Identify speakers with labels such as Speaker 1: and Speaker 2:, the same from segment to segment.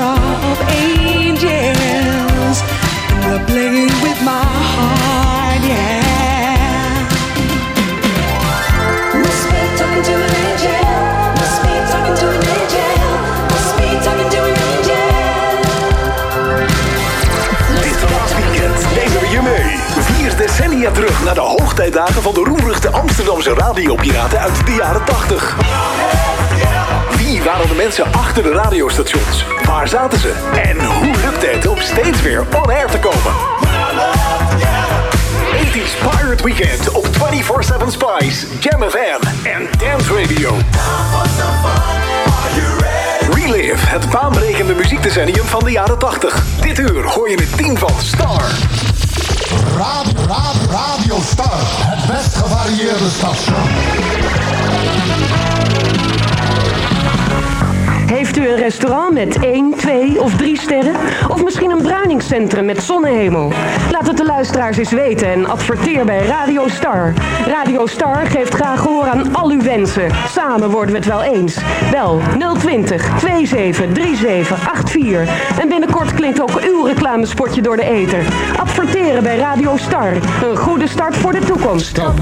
Speaker 1: of angels. And they're playing with my heart, yeah. Must be talking to an angel. Must be talking to an angel. Must be talking to an angel.
Speaker 2: Dit paasweekend nemen we je mee. Vier decennia terug naar de hoogtijdagen van de roemruchte Amsterdamse radiopiraten uit de jaren 80. Waren de mensen achter de radiostations? Waar zaten ze? En hoe lukte het om steeds weer on air te komen? 80s Pirate Weekend op 24-7 Spice, Jam FM en Dance Radio. Relive, het baanbrekende muziekdecennium van de jaren 80. Dit uur hoor je het team van Star.
Speaker 3: Raad, raad, Radio Star. Het best gevarieerde station.
Speaker 4: Heeft u een restaurant met 1, 2 of 3 sterren? Of misschien een bruiningscentrum met zonnehemel? Laat het de luisteraars eens weten en adverteer bij Radio Star. Radio Star geeft graag gehoor aan al uw wensen. Samen worden we het wel eens. Bel 020 27 37 84. En binnenkort klinkt ook uw reclamespotje door de ether. Adverteren bij Radio Star. Een goede start voor de toekomst.
Speaker 3: Stop,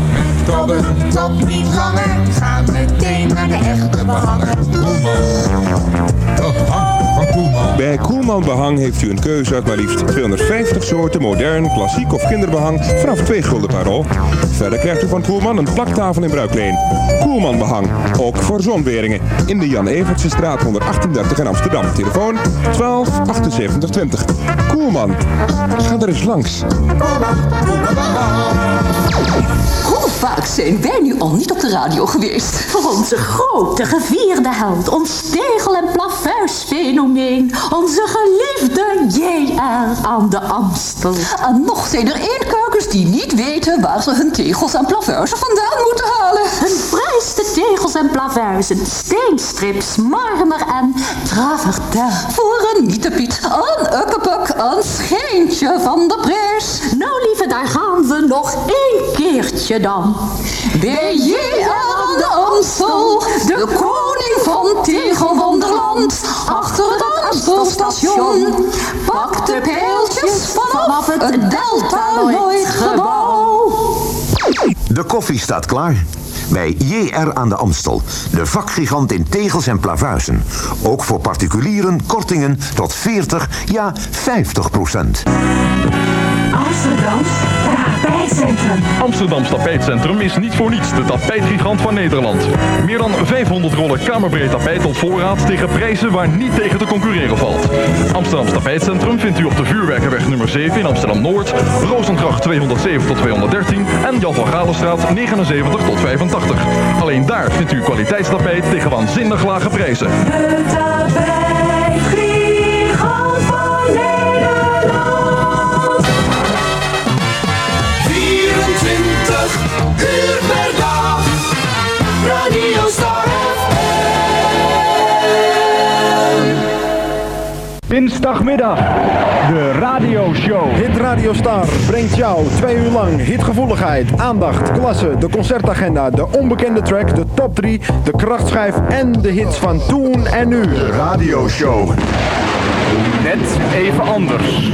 Speaker 3: tobben, top niet. Ga meteen naar de echte behanger.
Speaker 5: Bij Koelman Behang heeft u een keuze uit maar liefst 250 soorten modern, klassiek of kinderbehang vanaf 2 gulden per rol. Verder krijgt u van Koelman een plaktafel in bruikleen. Koelman Behang, ook voor zonweringen. In de Jan Evertse straat 138 in Amsterdam. Telefoon 12 78 20. Koelman, ga er eens langs.
Speaker 6: Zijn wij nu al niet op de radio geweest? Voor onze grote gevierde held, ons tegel- en plafuisfenomeen, onze geliefde J.R. aan de Amstel. En nog zijn er die niet weten waar ze hun tegels en plavuizen vandaan moeten halen. Hun prijste tegels en plavuizen, steenstrips, marmer en travertin. Voor een nietepiet, een uppepuk, een schijntje van de prijs. Nou lieve, daar gaan we nog één keertje dan. Bij J.R. aan de Amstel, de koning van Tegelwonderland. Achter het Amstelstation, pak de pijltjes vanaf het Delta Nooit gebouw.
Speaker 7: De koffie staat klaar. Bij JR aan de Amstel. De vakgigant in tegels en plavuizen. Ook voor particulieren kortingen tot 40, ja 50 procent.
Speaker 8: Amsterdams tapijtcentrum.
Speaker 9: Amsterdams Tapijtcentrum is niet voor niets de tapijtgigant van Nederland. Meer dan 500 rollen kamerbreed tapijt op voorraad tegen prijzen waar niet tegen te concurreren valt. Amsterdams Tapijtcentrum vindt u op de Vuurwerkenweg nummer 7 in Amsterdam-Noord, Rozengracht 207 tot 213 en Jan van Galenstraat 79 tot 85. Alleen daar vindt u kwaliteitstapijt tegen waanzinnig lage prijzen.
Speaker 8: De tapijtgigant
Speaker 10: Dinsdagmiddag, de radioshow. Hit Radio Star brengt jou twee uur lang hitgevoeligheid, aandacht, klasse, de concertagenda, de onbekende track, de top 3, de krachtschijf en de hits van toen en nu. De radioshow. Net even anders.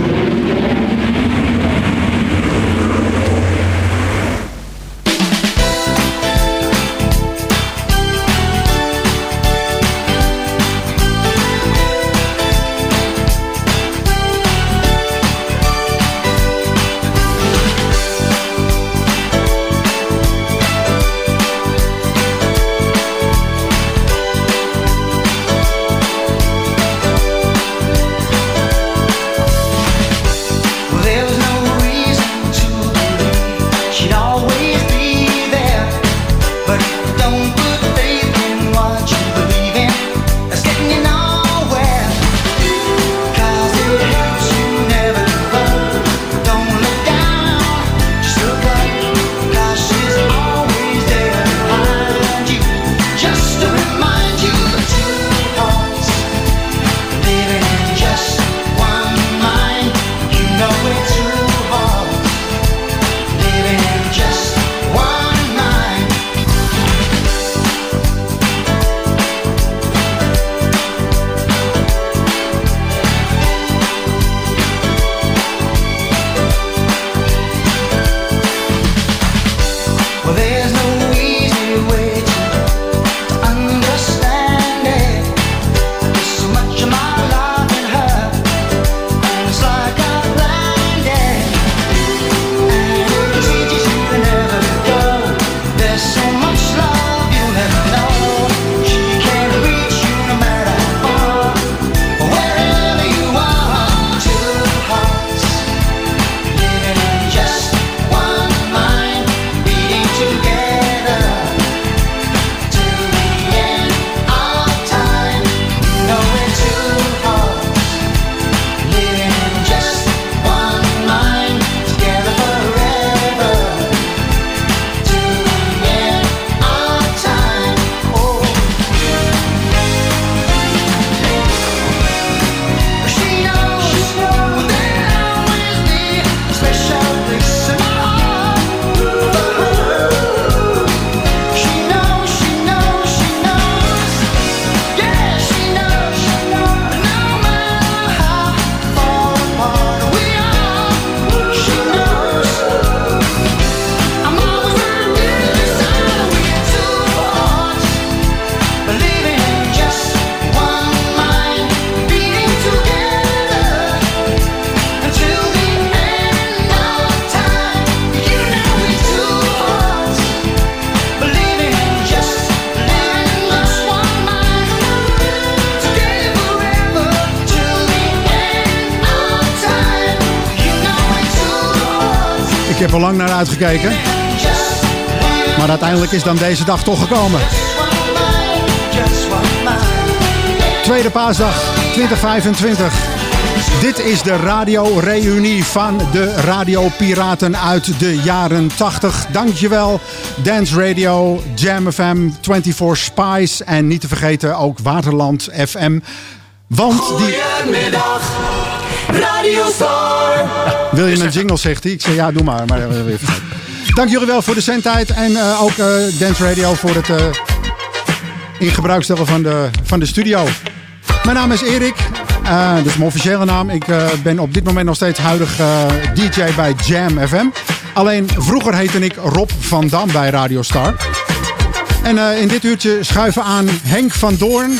Speaker 11: Uitgekeken. Maar uiteindelijk is dan deze dag toch gekomen. Tweede paasdag 2025. Dit is de radio-reunie van de radiopiraten uit de jaren 80. Dankjewel Dance Radio, Jam FM, 24 Spice en niet te vergeten ook Waterland FM. Want die...
Speaker 1: Radio Star.
Speaker 11: Wil je een jingle, zegt hij. Ik zei ja, doe maar. Maar eh. Dank jullie wel voor de zendtijd en eh, ook eh, Dance Radio voor het eh, in gebruik stellen van de, van de studio. Mijn naam is Erik. Eh dat is mijn officiële naam. Ik eh, ben op dit moment nog steeds huidig DJ bij Jam FM. Alleen vroeger heette ik Rob van Dam bij Radio Star. En eh, in dit uurtje schuiven aan Henk van Doorn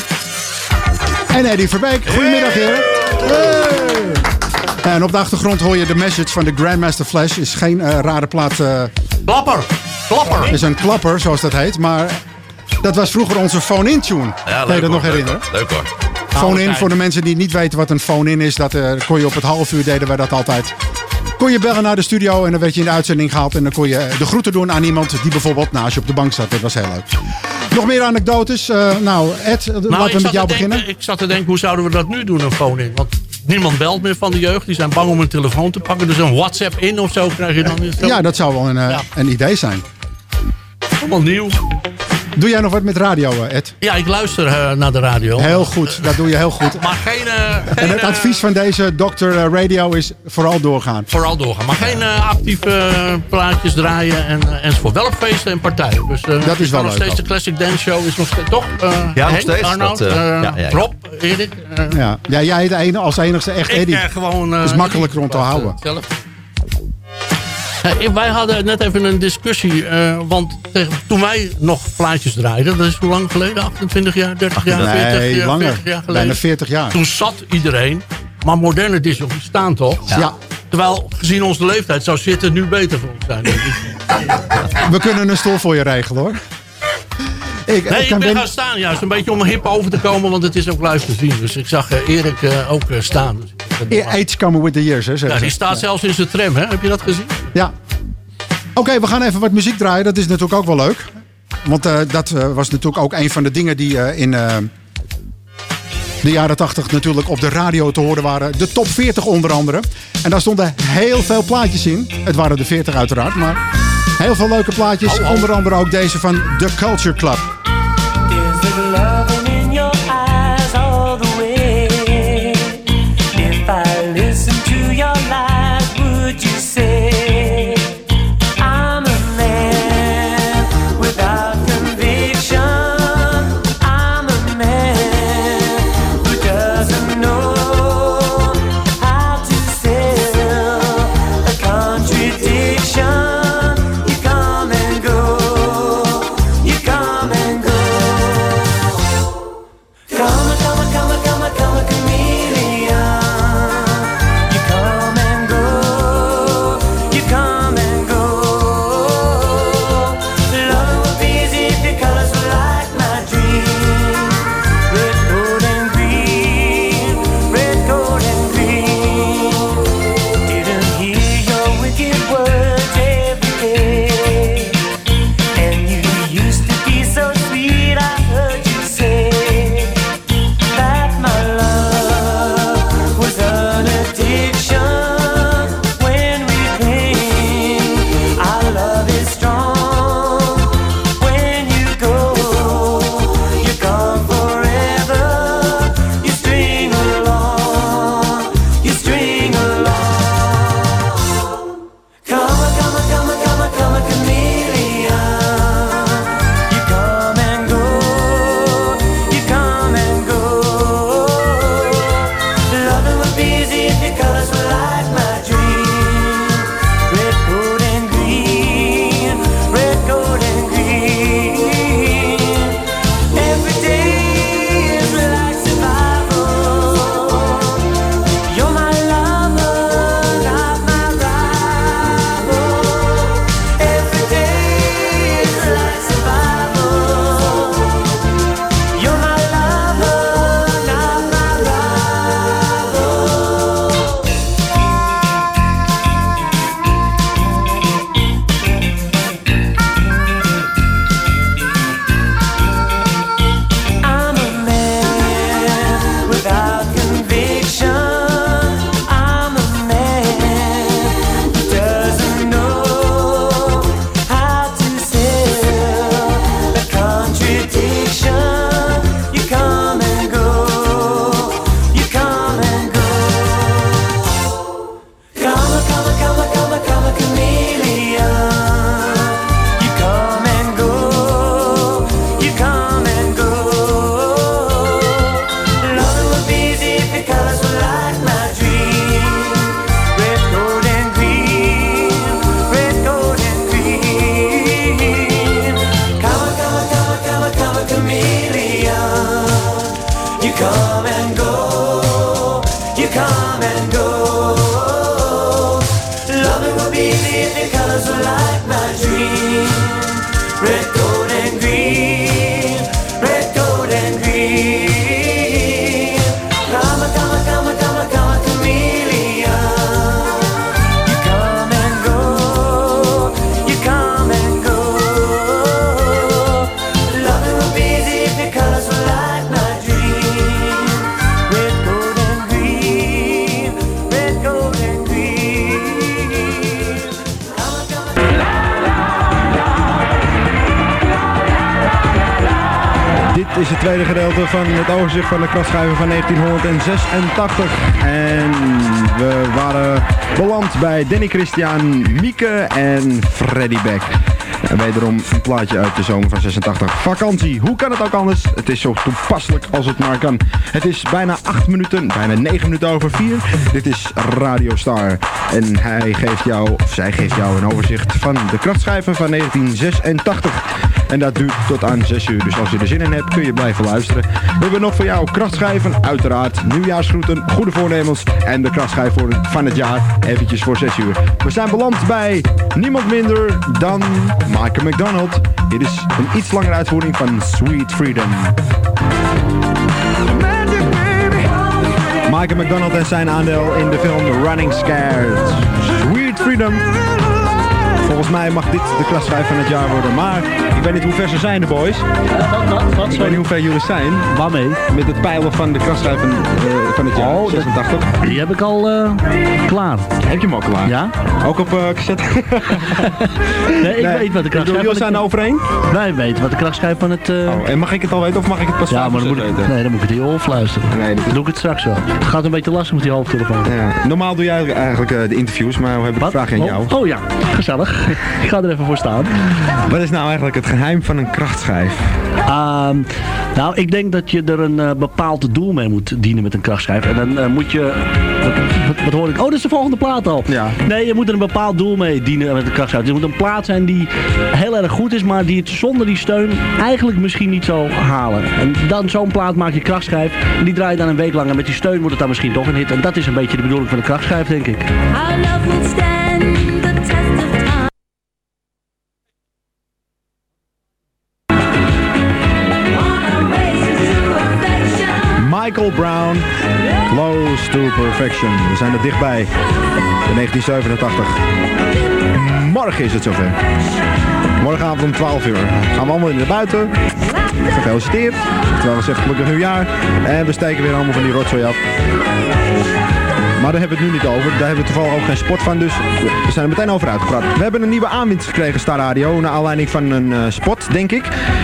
Speaker 11: en Eddie Verbeek. Goedemiddag, heren. Hey. En op de achtergrond hoor je de message van de Grandmaster Flash. Is geen eh, rare plaat. eh
Speaker 12: Klapper. Klapper.
Speaker 11: is een klapper, zoals dat heet. Maar dat was vroeger onze phone-in tune.
Speaker 12: Ja,
Speaker 11: kan je dat nog herinneren?
Speaker 12: Leuk hoor.
Speaker 11: Phone-in, voor de mensen die niet weten wat een phone-in is. Dat eh, kon je op het half uur, deden wij dat altijd. Kon je bellen naar de studio en dan werd je in de uitzending gehaald. En dan kon je de groeten doen aan iemand die bijvoorbeeld naast je op de bank zat. Dat was heel leuk. Nog meer anekdotes. Eh, nou, Ed,
Speaker 12: Nou,
Speaker 11: laten we met jou beginnen.
Speaker 12: denken- ik zat te denken, hoe zouden we dat nu doen, een phone in? Want niemand belt meer van de jeugd. Die zijn bang om een telefoon te pakken. Dus een WhatsApp in of zo krijg je dan.
Speaker 11: Ja, dat zou wel een, eh, een idee zijn.
Speaker 12: Allemaal nieuw.
Speaker 11: Doe jij nog wat met radio, eh, Ed?
Speaker 12: Ja, ik luister eh, naar de radio.
Speaker 11: Heel goed, dat doe je heel goed.
Speaker 12: Maar geen... eh,
Speaker 11: En
Speaker 12: geen,
Speaker 11: het
Speaker 12: eh,
Speaker 11: advies van deze dokter Radio is vooral doorgaan.
Speaker 12: Vooral doorgaan. Maar geen eh, actieve plaatjes draaien en, eh, enzovoort. Wel op feesten en partijen. Dus, eh,
Speaker 11: Dat is wel
Speaker 12: nog
Speaker 11: leuk
Speaker 12: steeds
Speaker 11: ook.
Speaker 12: de Classic Dance Show. Is nog steeds, toch? Eh,
Speaker 13: Ja, nog
Speaker 12: Henk,
Speaker 13: steeds.
Speaker 12: Arnoud,
Speaker 13: Dat, ja, ja, ja.
Speaker 12: Rob, Erik.
Speaker 11: Ja, ja jij heet de ene, als enigste echt
Speaker 12: ik
Speaker 11: Eddie.
Speaker 12: eh, gewoon...
Speaker 11: is makkelijker om te houden.
Speaker 12: zelf. Wij hadden net even een discussie, eh, want toen wij nog plaatjes draaiden, dat is hoe lang geleden? 28 jaar, 30 jaar, 40
Speaker 11: Nee,
Speaker 12: jaar,
Speaker 11: langer.
Speaker 12: 40 jaar geleden.
Speaker 11: Bijna 40 jaar.
Speaker 12: Toen zat iedereen, maar moderne discjockeys staan toch?
Speaker 11: Ja.
Speaker 12: Terwijl, gezien onze leeftijd, zou zitten nu beter voor ons zijn.
Speaker 11: We kunnen een stoel voor je regelen hoor. Ik,
Speaker 12: Nee,
Speaker 11: ik
Speaker 12: ben
Speaker 11: ben-
Speaker 12: gaan staan juist, een beetje om hip over te komen, want het is ook live te zien. Dus ik zag eh, Erik eh, ook staan. Dus
Speaker 11: Age coming with the years, hè?
Speaker 12: ja,
Speaker 11: zeggen
Speaker 12: die staat zelfs in zijn tram, hè? Heb je dat gezien?
Speaker 11: Ja. Oké, we gaan even wat muziek draaien. Dat is natuurlijk ook wel leuk. Want eh, dat eh, was natuurlijk ook een van de dingen die eh, in de jaren 80 natuurlijk op de radio te horen waren. De top 40 onder andere. En daar stonden heel veel plaatjes in. Het waren de 40 uiteraard, maar heel veel leuke plaatjes. Onder andere ook deze van The Culture Club.
Speaker 10: Tweede gedeelte van het overzicht van de krachtschijven van 1986. En we waren beland bij Danny Christian, Mieke en Freddy Beck. En wederom een plaatje uit de zomer van 86. Vakantie, hoe kan het ook anders? Het is zo toepasselijk als het maar kan. Het is bijna 8 minuten, bijna 9 minuten over 4. Dit is Radio Star. En hij geeft jou, of zij geeft jou een overzicht van de krachtschijven van 1986. En dat duurt tot aan 6 uur. Dus als je er zin in hebt, kun je blijven luisteren. We hebben nog voor jou krachtschijven, uiteraard. Nieuwjaarsgroeten, goede voornemens. En de krachtschijf voor, van het jaar, eventjes voor 6 uur. We zijn beland bij niemand minder dan Michael McDonald. Dit is een iets langere uitvoering van Sweet Freedom. Michael McDonald en zijn aandeel in de film Running Scared. Sweet Freedom. Volgens mij mag dit de klasschijf van het jaar worden. Maar ik weet niet hoe ver ze zijn, de boys.
Speaker 13: Wat, wat, wat?
Speaker 10: Ik weet niet hoe ver jullie zijn.
Speaker 13: Waarmee?
Speaker 10: Met het peilen van de klasschijf van, eh, van het jaar,
Speaker 13: Oh, dat-
Speaker 10: 86.
Speaker 13: Die heb ik al eh, klaar.
Speaker 10: Heb je hem al klaar?
Speaker 13: Ja?
Speaker 10: Ook op eh cassette?
Speaker 13: Nee, ik
Speaker 10: Nee,
Speaker 13: weet wat de krachtschijf
Speaker 10: jullie zijn er overeen?
Speaker 13: Wij weten wat de krachtschijf van het... eh,
Speaker 10: Oh, en mag ik het al weten of mag ik het pas
Speaker 13: ja, maar dan moet
Speaker 10: ik
Speaker 13: ik, nee, dan moet ik het in je.
Speaker 10: Nee, dat
Speaker 13: Dan doe ik het straks wel. Het gaat een beetje lastig met die hoofdtelefoon.
Speaker 10: Ja, normaal doe jij eigenlijk eh, de interviews, maar we hebben de vraag aan jou.
Speaker 13: Oh, oh ja, gezellig. Ik ga er even voor staan.
Speaker 10: Wat is nou eigenlijk het geheim van een krachtschijf?
Speaker 13: Ehm, nou, ik denk dat je er een eh, bepaald doel mee moet dienen met een krachtschijf. En dan eh, moet je... Wat, wat, wat hoor ik? Oh, dat is de volgende plaat al.
Speaker 10: Ja.
Speaker 13: Nee, je moet er een bepaald doel mee dienen met een krachtschijf. Het moet een plaat zijn die heel erg goed is, maar die het zonder die steun eigenlijk misschien niet zou halen. En dan zo'n plaat maak je krachtschijf. En die draai je dan een week lang. En met die steun wordt het dan misschien toch een hit. En dat is een beetje de bedoeling van de krachtschijf, denk ik.
Speaker 10: Brown, Close to Perfection. We zijn er dichtbij. In 1987. Morgen is het zover. Morgenavond om 12 uur. Gaan we allemaal naar buiten. Gefeliciteerd. Terwijl we zeggen gelukkig nieuwjaar. En we steken weer allemaal van die rotzooi af. Maar daar hebben we het nu niet over. Daar hebben we toevallig ook geen sport van, dus we zijn er meteen over uitgepraat. We hebben een nieuwe aanwinst gekregen, Star Radio, naar aanleiding van een eh, spot, denk ik.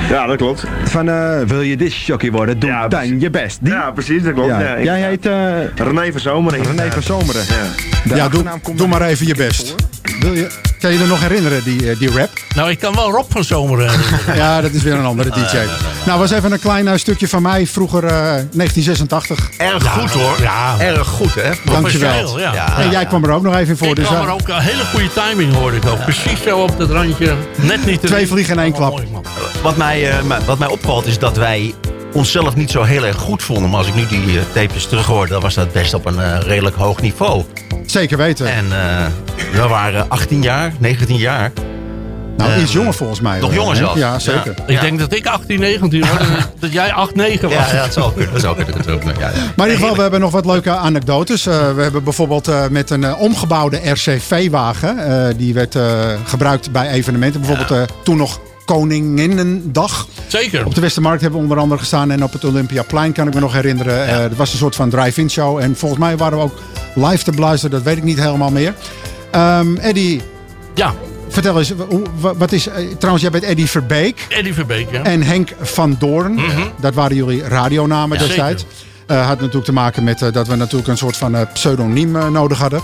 Speaker 14: Ja, dat klopt.
Speaker 10: Van, eh, wil je discjockey worden? Doe dan je best. Die?
Speaker 14: Ja, precies, dat klopt.
Speaker 10: Ja.
Speaker 14: Ja,
Speaker 10: Jij heet eh,
Speaker 14: René van Zomeren.
Speaker 10: René van Zomeren.
Speaker 14: Ja.
Speaker 11: Ja, doe, doe maar even je best. Wil je, kan je er nog herinneren, die, eh, die rap?
Speaker 12: Nou, ik kan wel Rob van Zomer herinneren.
Speaker 11: Ja, dat is weer een andere DJ. Nou, was even een klein eh, stukje van mij, vroeger eh, 1986.
Speaker 15: Erg goed hoor.
Speaker 12: Ja.
Speaker 15: Erg goed hè.
Speaker 11: Dankjewel.
Speaker 12: Professioneel, Ja.
Speaker 11: En jij kwam er ook nog even in voor.
Speaker 12: Ik
Speaker 11: Dus,
Speaker 12: kwam
Speaker 11: eh,
Speaker 12: er ook een hele goede timing hoorde ik ook. Precies zo op het randje. Net niet te
Speaker 11: Twee vliegen in één klap.
Speaker 12: Mooi.
Speaker 15: Wat mij, eh, mij- wat mij opvalt is dat wij onszelf niet zo heel erg goed vonden. Maar als ik nu die eh, tapes terughoor, dan was dat best op een eh, redelijk hoog niveau.
Speaker 11: Zeker weten.
Speaker 15: En eh, we waren 18 jaar, 19 jaar.
Speaker 11: nou,
Speaker 15: eh,
Speaker 11: iets jonger volgens mij.
Speaker 15: nog jonger
Speaker 11: hè?
Speaker 15: zelfs.
Speaker 11: Ja, zeker.
Speaker 12: Ik denk dat ik 18, 19 was. en dat jij 8, 9 was.
Speaker 15: Ja, ja, dat zou kunnen. Dat zou kunnen. Dat zou kunnen, ja, ja.
Speaker 11: Maar in ieder geval, we hebben nog wat leuke anekdotes. Eh, we hebben bijvoorbeeld eh, met een eh, omgebouwde RCV-wagen. eh, die werd eh, gebruikt bij evenementen. Bijvoorbeeld eh, toen nog Koninginnedag.
Speaker 12: Zeker.
Speaker 11: Op de Westermarkt hebben we onder andere gestaan. En op het Olympiaplein kan ik me nog herinneren. Eh er was een soort van drive-in show. En volgens mij waren we ook live te beluisteren. Dat weet ik niet helemaal meer. Ehm Eddie,
Speaker 12: Ja,
Speaker 11: vertel eens. Wat is, eh, trouwens, jij bent Eddie Verbeek.
Speaker 12: Eddie Verbeek, ja.
Speaker 11: En Henk van Doorn. Dat waren jullie radionamen
Speaker 12: Ja,
Speaker 11: destijds. Eh, had natuurlijk te maken met eh, dat we natuurlijk een soort van eh, pseudoniem eh, nodig hadden.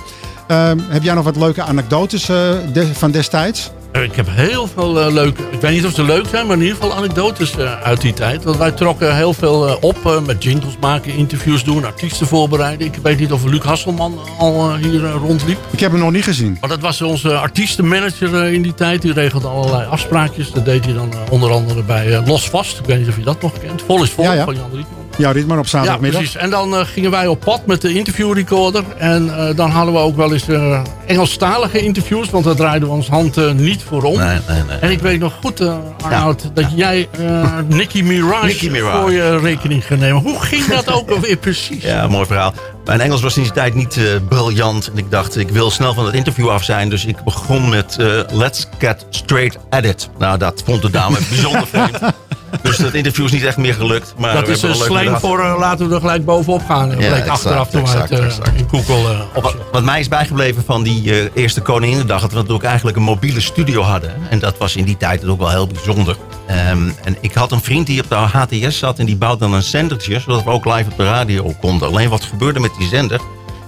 Speaker 11: Ehm, heb jij nog wat leuke anekdotes eh, de- van destijds?
Speaker 12: Eh, Ik heb heel veel eh, leuke... Ik weet niet of ze leuk zijn, maar in ieder geval anekdotes eh, uit die tijd. Want wij trokken heel veel op met jingles maken, interviews doen, artiesten voorbereiden. Ik weet niet of Luc Hasselman al hier rondliep.
Speaker 11: Ik heb hem nog niet gezien.
Speaker 12: Maar dat was onze artiestenmanager in die tijd. Die regelde allerlei afspraakjes. Dat deed hij dan onder andere bij Los Vast. Ik weet niet of je dat nog kent. Vol is vol
Speaker 11: Ja, ja.
Speaker 12: van Jan Rietman.
Speaker 11: Ja, Rietman op
Speaker 12: Ja,
Speaker 11: zaterdagmiddag.
Speaker 12: precies. En dan eh, gingen wij op pad met de interviewrecorder. En eh, dan hadden we ook wel eens eh, Engelstalige interviews. Want daar draaiden we ons hand niet voor om.
Speaker 15: Nee, nee, nee.
Speaker 12: En ik weet nog goed, eh Arnoud, dat jij eh Nicki Mirage,
Speaker 15: Nicki Mirage.
Speaker 12: voor je rekening ging nemen. Hoe ging dat ook alweer precies?
Speaker 15: Ja, mooi verhaal. Mijn Engels was in die tijd niet eh, briljant. En ik dacht, ik wil snel van het interview af zijn. Dus ik begon met eh, Let's get straight at it. Nou, dat vond de dame bijzonder vreemd. Dus dat interview is niet echt meer gelukt. Maar
Speaker 12: dat is een slang voor eh, laten we er gelijk bovenop gaan. Dat
Speaker 15: Ja,
Speaker 12: bleek
Speaker 15: exact,
Speaker 12: achteraf toen
Speaker 15: exact,
Speaker 12: eh,
Speaker 15: exact.
Speaker 12: in Google eh,
Speaker 15: Wat, wat mij is bijgebleven van die eh, eerste Koninginnedag... dat we natuurlijk eigenlijk een mobiele studio hadden. En dat was in die tijd ook wel heel bijzonder. Ehm, en ik had een vriend die op de HTS zat... en die bouwde dan een zendertje... zodat we ook live op de radio konden. Alleen wat gebeurde met die zender...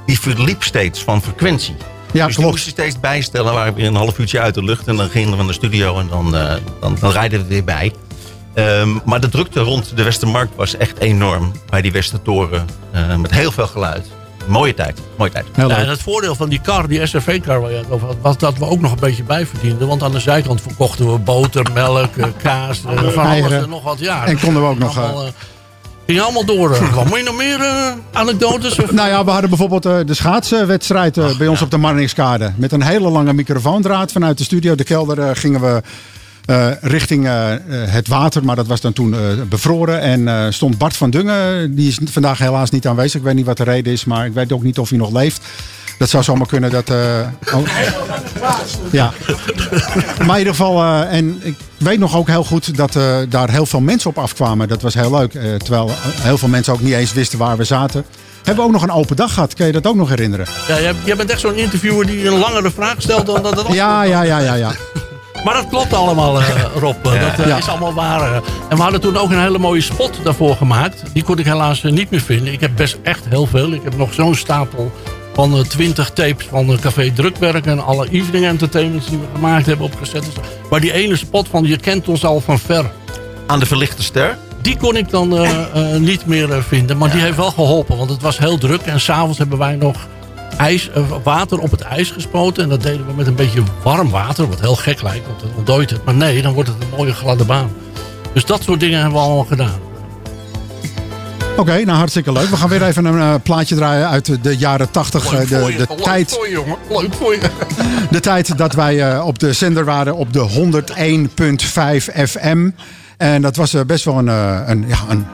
Speaker 15: die verliep steeds van frequentie.
Speaker 11: Ja,
Speaker 15: dus die moest je steeds bijstellen. waren we weer een half uurtje uit de lucht... en dan gingen we naar de studio en dan, eh, dan, dan rijden we weer bij... Ehm, maar de drukte rond de Westermarkt was echt enorm. Bij die Westertoren. eh, met heel veel geluid. Mooie tijd. Mooie tijd.
Speaker 12: Ja, en het voordeel van die kar, die SRV-kar waar je het over had, was dat we ook nog een beetje bijverdienden. Want aan de zijkant verkochten we boter, melk, eh, kaas, van alles
Speaker 11: Eieren.
Speaker 12: en nog wat. Ja,
Speaker 11: En konden we ook nog... eh,
Speaker 12: allemaal, eh, ging allemaal door. Wat moet je nog meer eh, anekdotes? Of?
Speaker 11: Nou ja, we hadden bijvoorbeeld eh, de schaatswedstrijd eh, bij ons op de Marningskade. Met een hele lange microfoondraad vanuit de studio. De kelder gingen we eh, richting eh, eh, het water. Maar dat was dan toen bevroren. En stond Bart van Dungen. Die is vandaag helaas niet aanwezig. Ik weet niet wat de reden is. Maar ik weet ook niet of hij nog leeft. Dat zou zomaar kunnen dat... oh. Ja. Maar in ieder geval, en ik weet nog ook heel goed dat daar heel veel mensen op afkwamen. Dat was heel leuk. terwijl heel veel mensen ook niet eens wisten waar we zaten. Hebben we ook nog een open dag gehad? Kun je dat ook nog herinneren?
Speaker 12: Ja, jij, bent echt zo'n interviewer die een langere vraag stelt dan dat het
Speaker 11: Ja, ja, ja, ja, ja.
Speaker 12: Maar dat klopt allemaal, eh, Rob. Dat eh, is allemaal waar. eh. En we hadden toen ook een hele mooie spot daarvoor gemaakt. Die kon ik helaas niet meer vinden. Ik heb best echt heel veel. Ik heb nog zo'n stapel van eh, 20 tapes van Café Drukwerk... en alle evening entertainments die we gemaakt hebben opgezet. Dus- Maar die ene spot van Je kent ons al van ver...
Speaker 15: Aan de verlichte ster?
Speaker 12: Die kon ik dan niet meer vinden. Maar die heeft wel geholpen, want het was heel druk. En s'avonds hebben wij nog ijs, eh, water op het ijs gespoten. En dat deden we met een beetje warm water. Wat heel gek lijkt, want dat ontdooit het. Maar nee, dan wordt het een mooie gladde baan. Dus dat soort dingen hebben we allemaal gedaan.
Speaker 11: Oké, nou hartstikke leuk. We gaan weer even een eh, plaatje draaien uit de, jaren 80.
Speaker 12: Leuk
Speaker 11: eh, de, de,
Speaker 12: leuk
Speaker 11: tijd,
Speaker 12: voor je, jongen. Leuk voor je.
Speaker 11: de tijd dat wij op de zender waren op de 101.5 FM. En dat was best wel een, een, ja, een,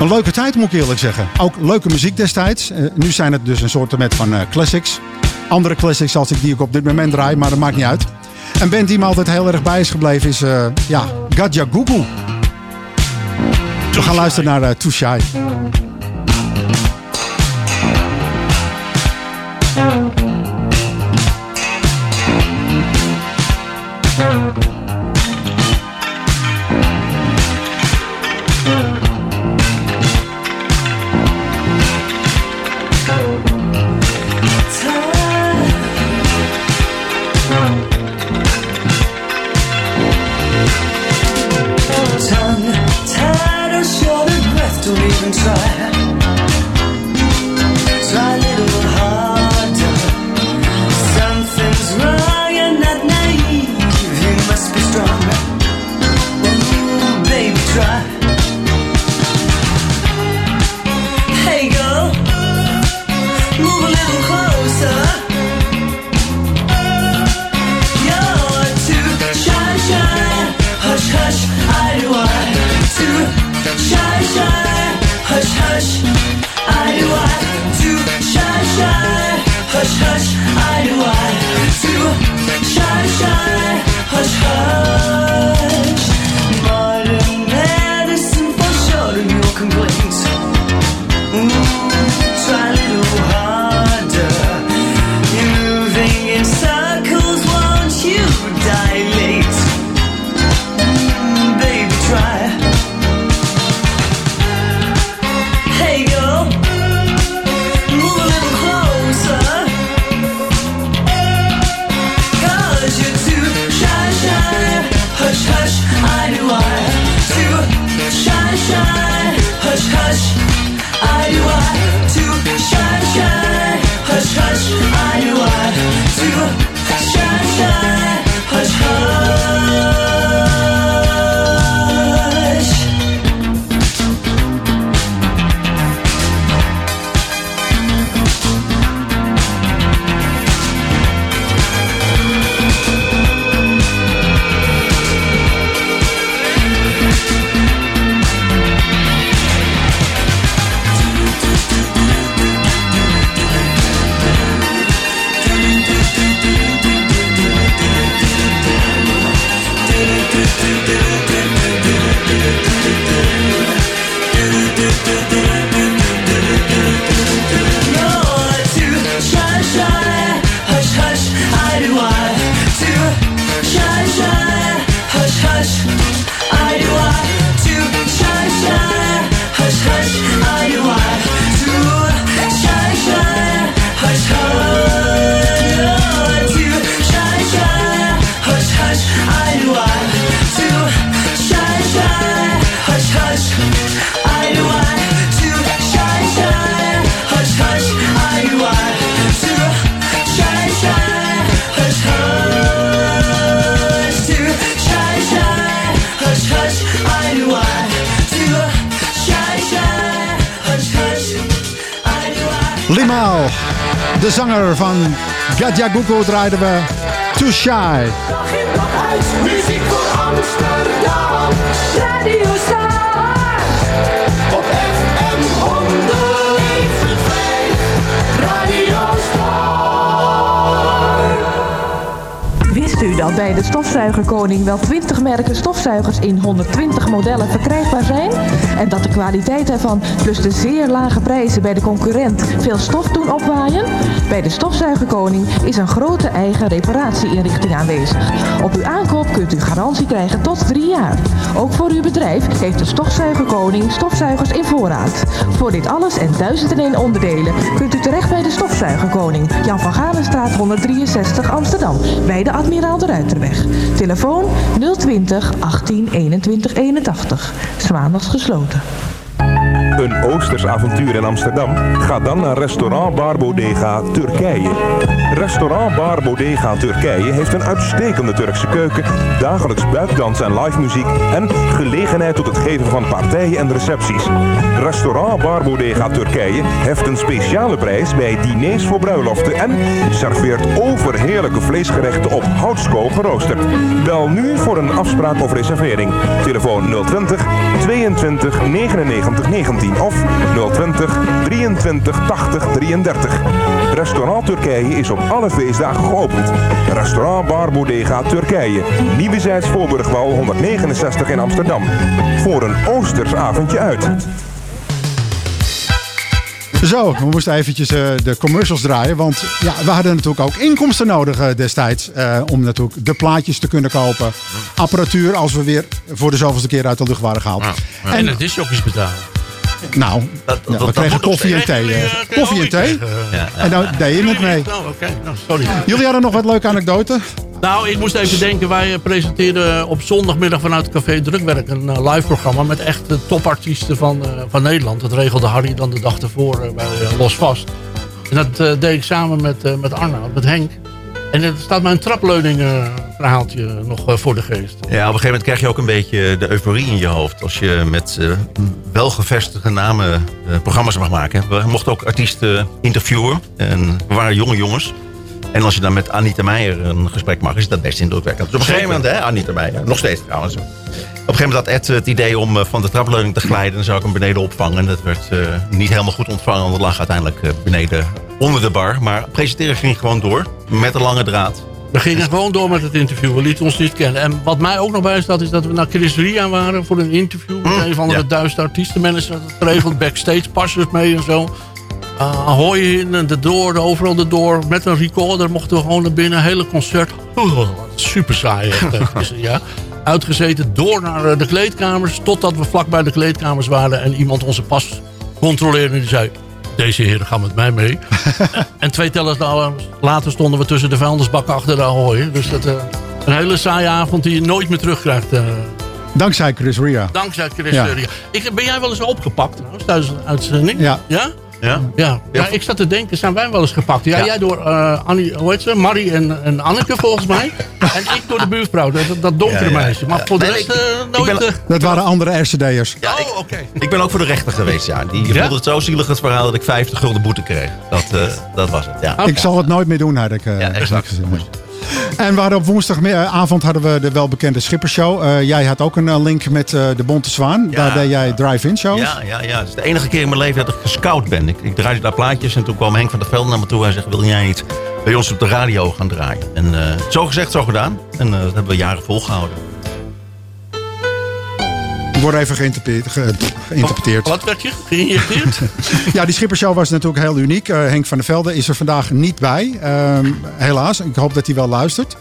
Speaker 11: een leuke tijd, moet ik eerlijk zeggen. Ook leuke muziek destijds. Eh, nu zijn het dus een soort met van eh, classics. Andere classics als ik die ik op dit moment draai, maar dat maakt niet uit. Een band die me altijd heel erg bij is gebleven is eh ja, Gadja Gugu. We gaan luisteren naar Too Shy. Gadjagooko draaiden we Too Shy.
Speaker 16: Dat bij de stofzuigerkoning wel 20 merken stofzuigers in 120 modellen verkrijgbaar zijn? En dat de kwaliteit ervan plus de zeer lage prijzen bij de concurrent veel stof doen opwaaien? Bij de stofzuigerkoning is een grote eigen reparatieinrichting aanwezig. Op uw aankoop kunt u garantie krijgen tot drie jaar. Ook voor uw bedrijf heeft de stofzuigerkoning stofzuigers in voorraad. Voor dit alles en 1001 onderdelen kunt u terecht bij de stofzuigerkoning. Jan van Galenstraat 163 Amsterdam. Bij de Admiraal de Telefoon 020 18 21 81. Zwaandags gesloten.
Speaker 5: Een Oosters avontuur in Amsterdam? Ga dan naar restaurant Bar Bodega Turkije. Restaurant Bar Bodega Turkije heeft een uitstekende Turkse keuken, dagelijks buikdans en live muziek en gelegenheid tot het geven van partijen en recepties. Restaurant Bar Bodega Turkije heft een speciale prijs bij diners voor bruiloften en serveert overheerlijke vleesgerechten op houtskool geroosterd. Bel nu voor een afspraak of reservering. Telefoon 020 22 99 19 of 020 23 80 33. Restaurant Turkije is op alle feestdagen geopend. Restaurant Bar Bodega Turkije. Nieuwezijds Voorburgwal 169 in Amsterdam. Voor een Oosters avondje uit.
Speaker 11: Zo, we moesten eventjes eh, de commercials draaien. Want ja, we hadden natuurlijk ook inkomsten nodig eh, destijds. eh, om natuurlijk de plaatjes te kunnen kopen. Apparatuur als we weer voor de zoveelste keer uit de lucht waren gehaald.
Speaker 12: En het is ook betalen.
Speaker 11: Nou, we
Speaker 12: dat
Speaker 11: kregen
Speaker 12: moet nog
Speaker 11: koffie en thee. eh. Koffie en
Speaker 12: oh,
Speaker 11: thee.
Speaker 12: eh, ja.
Speaker 11: En nou deed je het mee.
Speaker 12: Nou, oké. Nou, sorry.
Speaker 11: Jullie hadden nog wat leuke anekdoten?
Speaker 12: Nou, ik moest even denken. Wij eh, presenteerden op zondagmiddag vanuit Café Drukwerk een eh, live programma met echt de topartiesten van, eh, van Nederland. Dat regelde Harry dan de dag ervoor eh, bij eh, Los Vast. En dat eh, deed ik samen met, eh, met Arnoud, met Henk. En er staat mijn trapleuning eh, verhaaltje nog eh, voor de geest.
Speaker 15: Ja, op een gegeven moment krijg je ook een beetje de euforie in je hoofd. Als je met eh, welgevestigde namen eh, programma's mag maken. We mochten ook artiesten interviewen. En we waren jonge jongens. En als je dan met Anita Meijer een gesprek mag, is dat best indrukwekkend. Dus op een gegeven moment, hè, Anita Meijer, nog steeds trouwens. Op een gegeven moment had Ed het idee om eh, van de trapleuning te glijden. En dan zou ik hem beneden opvangen. En dat werd eh, niet helemaal goed ontvangen, want het lag uiteindelijk eh, beneden onder de bar. Maar presenteren ging gewoon door, met een lange draad.
Speaker 12: We gingen gewoon door met het interview. We lieten ons niet kennen. En wat mij ook nog bijstaat is dat we naar Chris Ria waren voor een interview. Met een van de
Speaker 15: ja.
Speaker 12: Duitse artiestenmanager had het geregeld. Backstage passers mee en zo. Uh, Ahoy in de door, overal de door. Met een recorder mochten we gewoon naar binnen. Hele concert. Super saai. echt, Ria. Uitgezeten door naar eh, de kleedkamers. Totdat we vlak bij de kleedkamers waren. En iemand onze pas controleerde. En die zei... Deze heren gaan met mij mee. en twee tellers later stonden we tussen de vuilnisbakken achter de Ahoy. Dus dat, eh, een hele saaie avond die je nooit meer terugkrijgt. eh,
Speaker 11: Dankzij Chris Ria.
Speaker 12: dankzij Chris
Speaker 11: Ja.
Speaker 12: Ria. Ik, ben jij wel eens opgepakt trouwens, tijdens een uitzending?
Speaker 11: Ja.
Speaker 12: Ja?
Speaker 15: Ja?
Speaker 12: Ja. ja, ik zat te denken, zijn wij wel eens gepakt? Ja,
Speaker 15: Ja.
Speaker 12: jij door eh, Annie, hoe heet ze? Marie en, en Anneke volgens mij. en ik door de buurvrouw, dat, dat donkere
Speaker 15: Ja, ja.
Speaker 12: meisje. Maar voor de
Speaker 15: Nee,
Speaker 12: rest
Speaker 15: ik-
Speaker 12: eh, nooit...
Speaker 15: ik ben-
Speaker 12: eh,
Speaker 11: Dat waren andere RCD'ers.
Speaker 15: Ja, ik,
Speaker 12: oh, oké.
Speaker 15: ik ben ook voor de rechter geweest, ja. Die
Speaker 12: Ja?
Speaker 15: vond het zo zielig het verhaal dat ik 50 gulden boete kreeg. Dat, eh, dat was het, ja.
Speaker 11: Ik zal het nooit meer doen, had ik, eh,
Speaker 15: Ja, exact.
Speaker 11: gezegd. En we hadden op woensdagavond hadden we de welbekende Schippershow. Eh, jij had ook een eh, link met eh, de Bonte Zwaan. Daar deed jij drive-in shows.
Speaker 15: Ja, ja, ja. Het is de enige keer in mijn leven dat ik gescout ben. Ik, ik draaide daar plaatjes en toen kwam Henk van der Velde naar me toe. Hij zegt, wil jij niet bij ons op de radio gaan draaien? En eh, zo gezegd, zo gedaan. En eh, dat hebben we jaren volgehouden.
Speaker 11: Worden even geïnterpreteerd. ge- geïnterpreteerd.
Speaker 12: Wat werd je geïnjecteerd?
Speaker 11: Ja, die schippershow was natuurlijk heel uniek. Eh, Henk van der Velde is er vandaag niet bij. Ehm, helaas. Ik hoop dat hij wel luistert.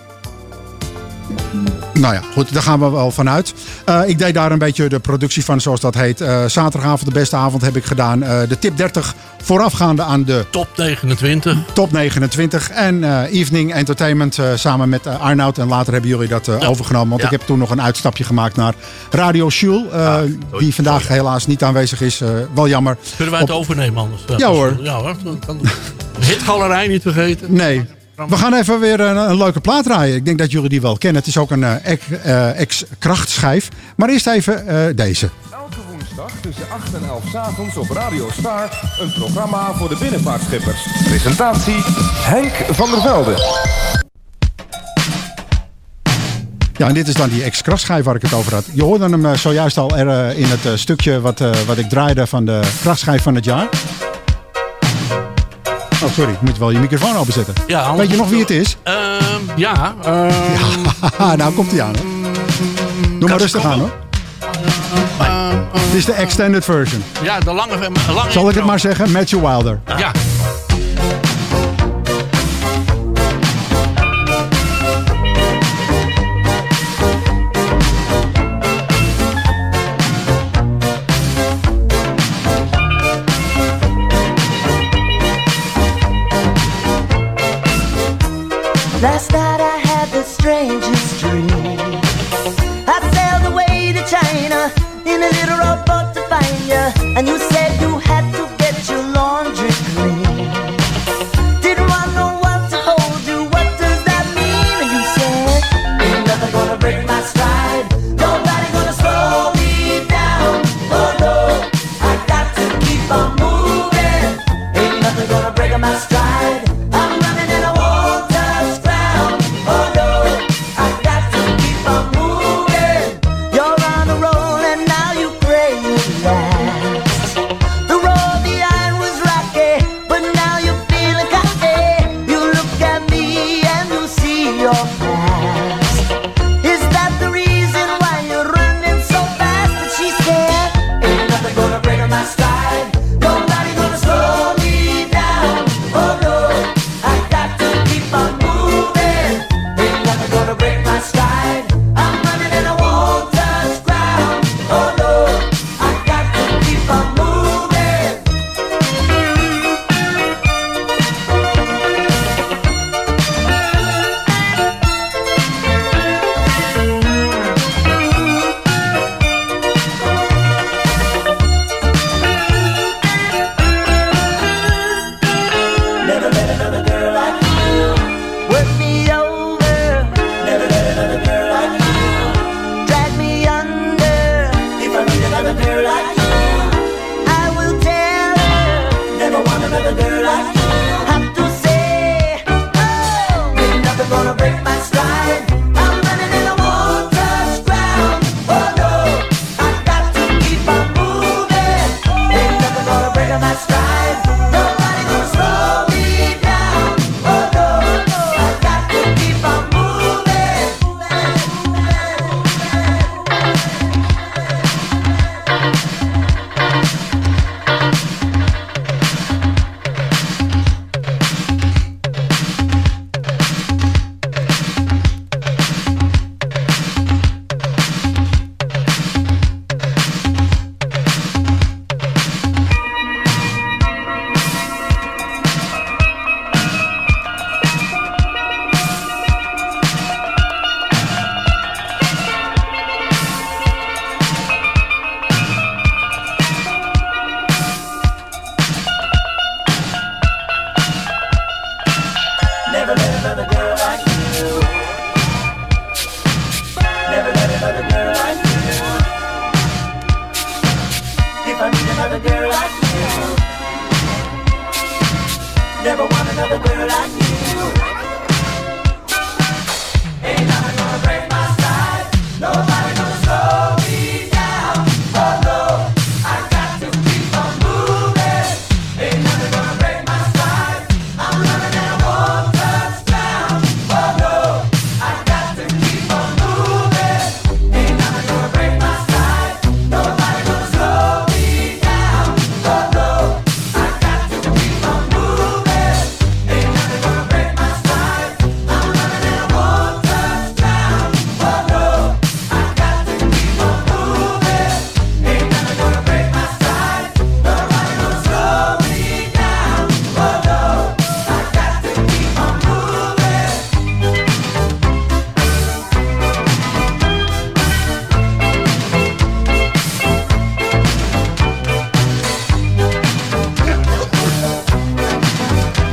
Speaker 11: Nou ja, goed, daar gaan we wel vanuit. Eh ik deed daar een beetje de productie van, zoals dat heet. Eh, zaterdagavond, de beste avond, heb ik gedaan. Eh, de tip 30 voorafgaande aan de
Speaker 12: Top 29.
Speaker 11: top 29. En Evening Entertainment samen met Arnoud. En later hebben jullie dat overgenomen. Want
Speaker 12: Ja.
Speaker 11: ik heb toen nog een uitstapje gemaakt naar Radio Jules. eh, die vandaag helaas niet aanwezig is. Wel jammer.
Speaker 12: Kunnen wij het
Speaker 11: Op-
Speaker 12: overnemen anders?
Speaker 11: Ja, hoor.
Speaker 12: Ja hoor. Hitgalerij niet vergeten.
Speaker 11: Nee. We gaan even weer een, een leuke plaat draaien. Ik denk dat jullie die wel kennen. Het is ook een eh, eh, ex-krachtschijf. maar eerst even eh, deze.
Speaker 5: Elke woensdag tussen 8 en 11 's avonds op Radio Star. Een programma voor de binnenvaartschippers. Presentatie Henk van der Velde.
Speaker 11: Ja, en dit is dan die ex-krachtschijf waar ik het over had. Je hoorde hem eh, zojuist al er, eh, in het eh, stukje wat, eh, wat ik draaide van de krachtschijf van het jaar. Oh, sorry. Ik moet wel je microfoon openzetten.
Speaker 12: Ja, anders-
Speaker 11: Weet je nog wie het is?
Speaker 12: Ehm, ja. ehm,
Speaker 11: Haha, nou komt hij aan. Hoor. Doe maar rustig aan hoor. Dit is de extended version.
Speaker 12: ja, de lange, lange
Speaker 11: Zal ik het maar zeggen? Matthew Wilder.
Speaker 12: Ja.
Speaker 8: Last night I had the strangest dream. I sailed away to China in a little rowboat to find you, and you said you had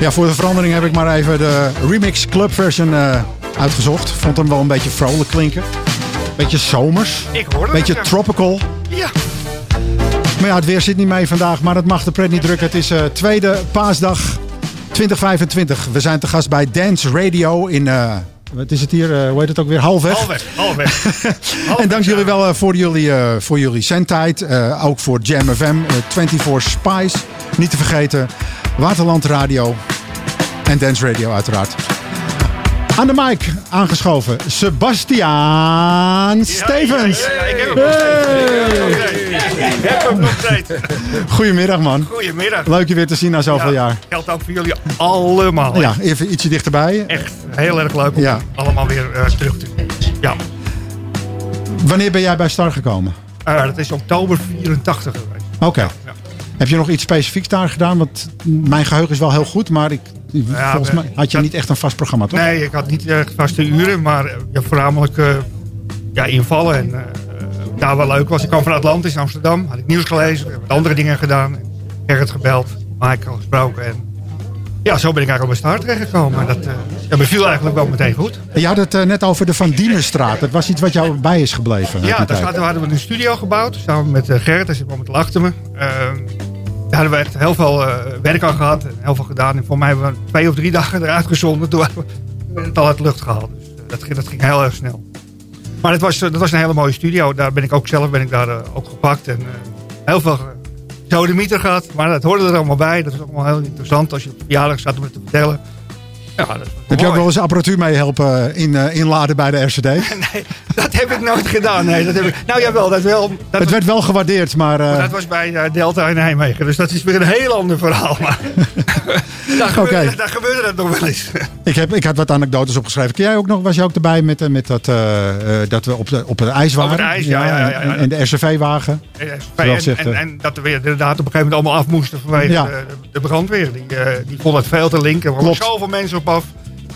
Speaker 11: Ja, voor de verandering heb ik maar even de remix club version eh, uitgezocht. Vond hem wel een beetje vrolijk klinken. Beetje zomers.
Speaker 17: Ik het,
Speaker 11: Beetje
Speaker 17: ja.
Speaker 11: tropical.
Speaker 17: Ja.
Speaker 11: Maar ja, het weer zit niet mee vandaag, maar het mag de pret niet drukken. Het is eh, tweede paasdag 2025. We zijn te gast bij Dance Radio in, eh, wat is het hier, eh, hoe heet het ook weer, Halfweg.
Speaker 17: Halfweg, halfweg.
Speaker 11: en dank jullie wel voor jullie, voor jullie zendtijd. Ook voor Jam FM, eh, 24 Spice. Niet te vergeten, Waterland Radio en Dance Radio uiteraard. Aan de mic aangeschoven, Sebastiaan Stevens.
Speaker 17: Ja, ik heb hem nog steeds. Ik heb hem nog steeds.
Speaker 11: Goedemiddag man.
Speaker 17: Goedemiddag.
Speaker 11: Leuk je weer te zien na zoveel
Speaker 17: Ja,
Speaker 11: jaar.
Speaker 17: Geldt ook voor jullie allemaal.
Speaker 11: Ja, even ietsje dichterbij.
Speaker 17: Echt heel erg leuk om allemaal weer eh, terug te zien. Ja,
Speaker 11: Wanneer ben jij bij Star gekomen?
Speaker 17: Eh, dat is oktober 84 geweest.
Speaker 11: Oké. Heb je nog iets specifieks daar gedaan? Want mijn geheugen is wel heel goed, maar ik, volgens mij had je niet echt een vast programma, toch?
Speaker 17: Nee, ik had niet echt vaste uren, maar eh, ja, voornamelijk eh, ja, invallen. En daar wel leuk was. Ik kwam van Atlantis Amsterdam, had ik nieuws gelezen, heb wat andere dingen gedaan. Gerrit gebeld, Michael gesproken. En ja, zo ben ik eigenlijk op mijn start terechtgekomen. En dat ja, beviel eigenlijk wel meteen goed.
Speaker 11: Je had het net over de Van Diemenstraat. Dat was iets wat jou bij is gebleven.
Speaker 17: Ja, daar hadden we een studio gebouwd samen met eh, Gerrit. Hij zit momenteel achter me. Daar echt heel veel eh, werk aan gehad en heel veel gedaan. En voor mij hebben we twee of drie dagen eruit gezonden. Toen hadden we het al uit de lucht gehaald. Dus eh, dat, ging- dat ging heel erg snel. Maar het was, eh, dat was een hele mooie studio. Daar ben ik ook zelf ben ik daar, ook gepakt. En heel veel sodemieter gehad. Maar dat hoorde er allemaal bij. Dat was allemaal heel interessant als je op de verjaardag zat om het te vertellen. Ja, dat
Speaker 11: Heb je ook wel eens apparatuur mee helpen in, inladen bij de RCD?
Speaker 17: Dat heb ik nooit gedaan. Nee, dat heb ik, nou jawel, dat wel. Dat
Speaker 11: het werd wel gewaardeerd, maar... eh,
Speaker 17: dat was bij eh, Delta in Nijmegen. Dus dat is weer een heel ander verhaal. Maar daar, gebeurde, daar gebeurde dat nog wel eens.
Speaker 11: ik, heb, ik had wat anekdotes opgeschreven. Ken jij ook nog, was je ook erbij met, eh, met dat, dat we op, de, op het ijs waren?
Speaker 17: Op het ijs, ja, ja, ja, ja.
Speaker 11: En, en de RCV-wagen.
Speaker 17: En, en, en, dat we inderdaad op een gegeven moment allemaal af moesten vanwege de, brandweer. Die, die vond het veel te link. Er kwamen zoveel mensen op af.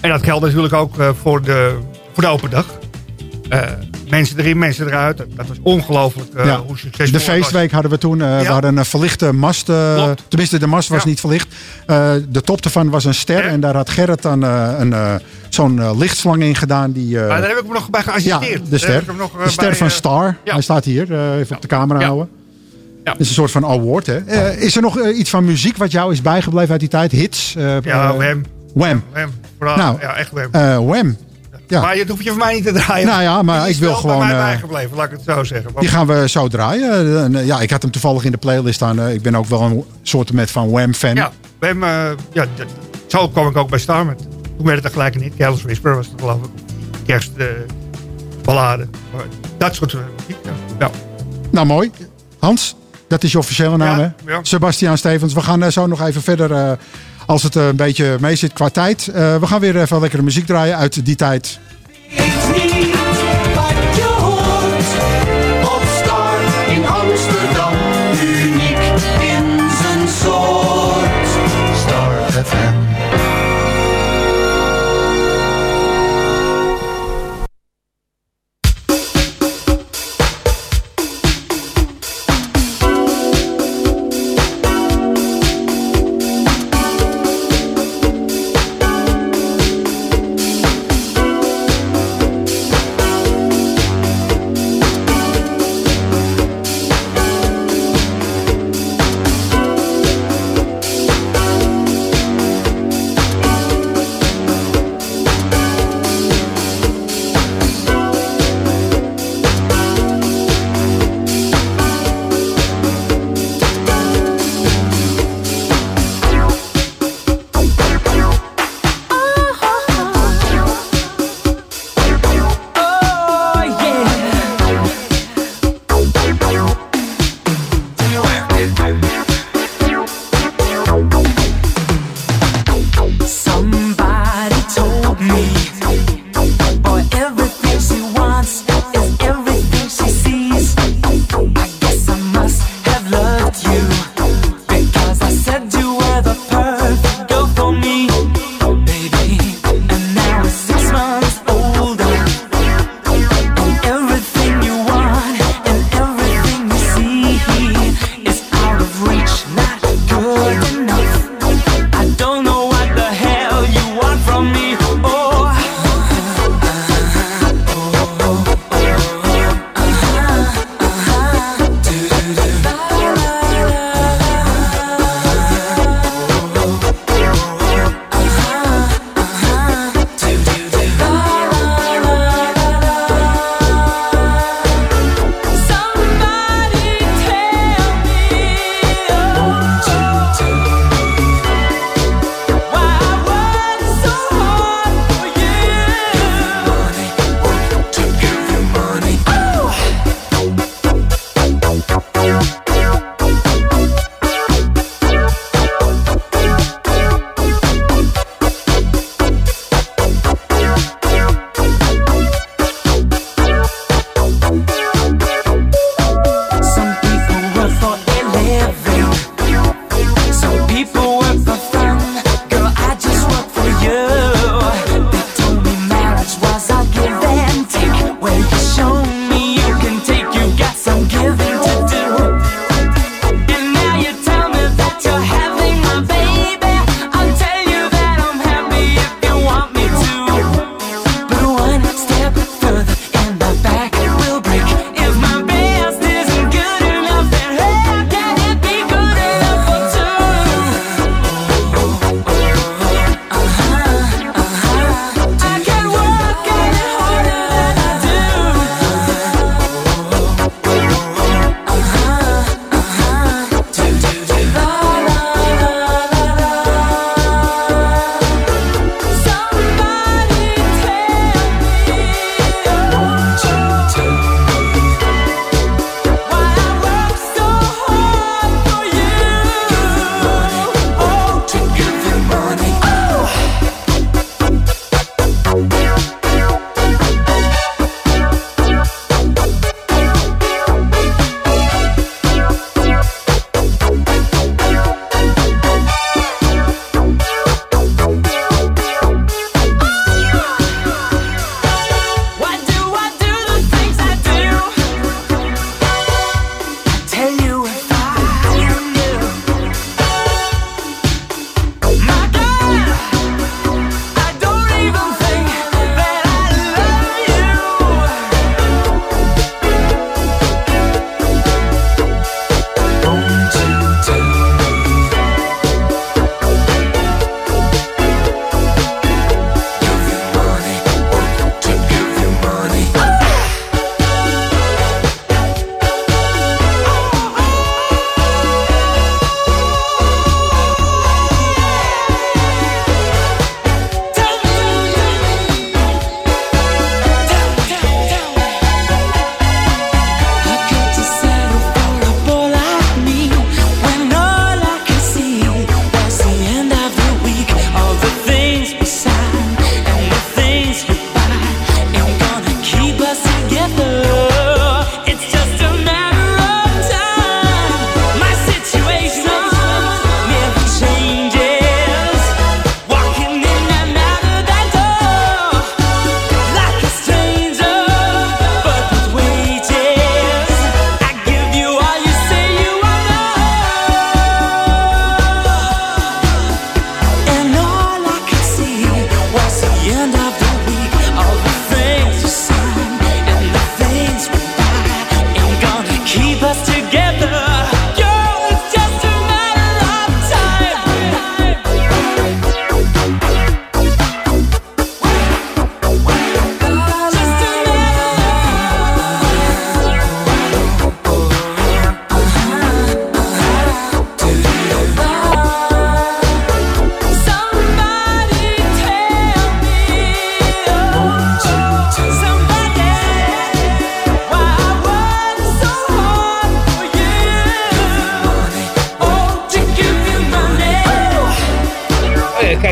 Speaker 17: En dat geldt natuurlijk ook voor, de, voor de open dag. Eh, mensen erin, mensen eruit. Dat, was ongelooflijk eh,
Speaker 11: Ja.
Speaker 17: hoe succesvol
Speaker 11: De
Speaker 17: was.
Speaker 11: feestweek hadden we toen. eh, We hadden een verlichte mast. eh, tenminste, de mast was
Speaker 17: Ja.
Speaker 11: niet verlicht. Eh, de top ervan was een ster. En daar had Gerrit dan eh, een, eh, zo'n eh, lichtslang in gedaan. Die, eh,
Speaker 17: Maar daar heb ik hem nog bij geassisteerd.
Speaker 11: de ster.
Speaker 17: nog, eh,
Speaker 11: de ster
Speaker 17: bij,
Speaker 11: van
Speaker 17: eh,
Speaker 11: Star. Hij staat hier. eh, even op de camera houden.
Speaker 17: Ja.
Speaker 11: Dat is een soort van award. Hè? Eh, is er nog eh, iets van muziek wat jou is bijgebleven uit die tijd? Hits? eh,
Speaker 17: Ja,
Speaker 11: eh,
Speaker 17: Wham.
Speaker 11: Wham.
Speaker 17: Wham. Vooral,
Speaker 11: Nou,
Speaker 17: ja, echt Wham.
Speaker 11: Eh, Wham. Ja.
Speaker 17: Maar je hoeft je voor mij niet te draaien.
Speaker 11: Nou ja, maar ik wil gewoon,
Speaker 17: bij mij
Speaker 11: eh,
Speaker 17: bijgebleven, laat ik het zo zeggen.
Speaker 11: Die gaan we zo draaien. Eh, ja, ik had hem toevallig in de playlist staan. Eh, ik ben ook wel een soort met van.
Speaker 17: Ja, Wham, eh, ja, d- d- zo kwam ik ook bij Star. Met, toen werd het er gelijk niet. Careless Whisper was het geloof ik. Kerst, ballade. Maar Dat soort muziek, ja. ja.
Speaker 11: Nou, mooi. Hans, dat is je officiële naam,
Speaker 17: Ja,
Speaker 11: hè?
Speaker 17: ja.
Speaker 11: Sebastiaan Stevens. We gaan zo nog even verder, als het eh, een beetje mee zit qua tijd. Eh, we gaan weer even lekkere muziek draaien uit die tijd.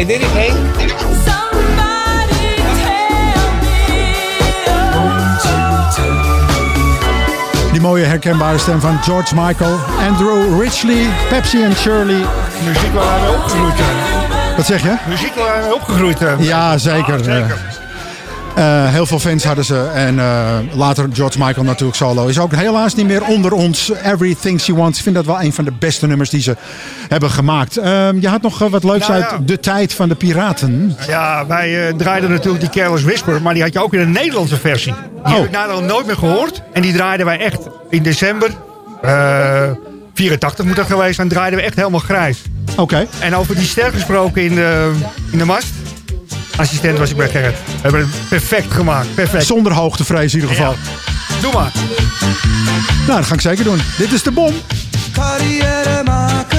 Speaker 18: Oké, dit is één.
Speaker 11: Die mooie herkenbare stem van George Michael, Andrew Ridgely, Pepsi en Shirley.
Speaker 17: Muziek waar we opgegroeid zijn.
Speaker 11: Wat zeg je?
Speaker 17: Muziek waar we opgegroeid zijn.
Speaker 11: Ja, zeker.
Speaker 17: Ah, zeker.
Speaker 11: Eh, heel veel fans hadden ze. En eh, later George Michael natuurlijk solo. Is ook helaas niet meer onder ons. Everything She Wants. Ik vind dat wel een van de beste nummers die ze hebben gemaakt. Ehm, je had nog eh, wat leuks
Speaker 17: Nou
Speaker 11: uit
Speaker 17: ja.
Speaker 11: de tijd van de piraten.
Speaker 17: Ja, wij draaiden natuurlijk die Careless Whisper, maar die had je ook in een Nederlandse versie. Die heb ik nader nooit meer gehoord. En die draaiden wij echt in december, eh 84 moet dat geweest zijn, draaiden we echt helemaal grijs.
Speaker 11: Oké.
Speaker 17: En over die ster gesproken in de, in de mast. Assistent was ik bij Gerrit. We hebben het perfect gemaakt, perfect.
Speaker 11: Zonder hoogtevrees in ieder geval.
Speaker 17: Doe maar.
Speaker 11: Nou, dat ga ik zeker doen. Dit is de bom.
Speaker 19: Carrière maken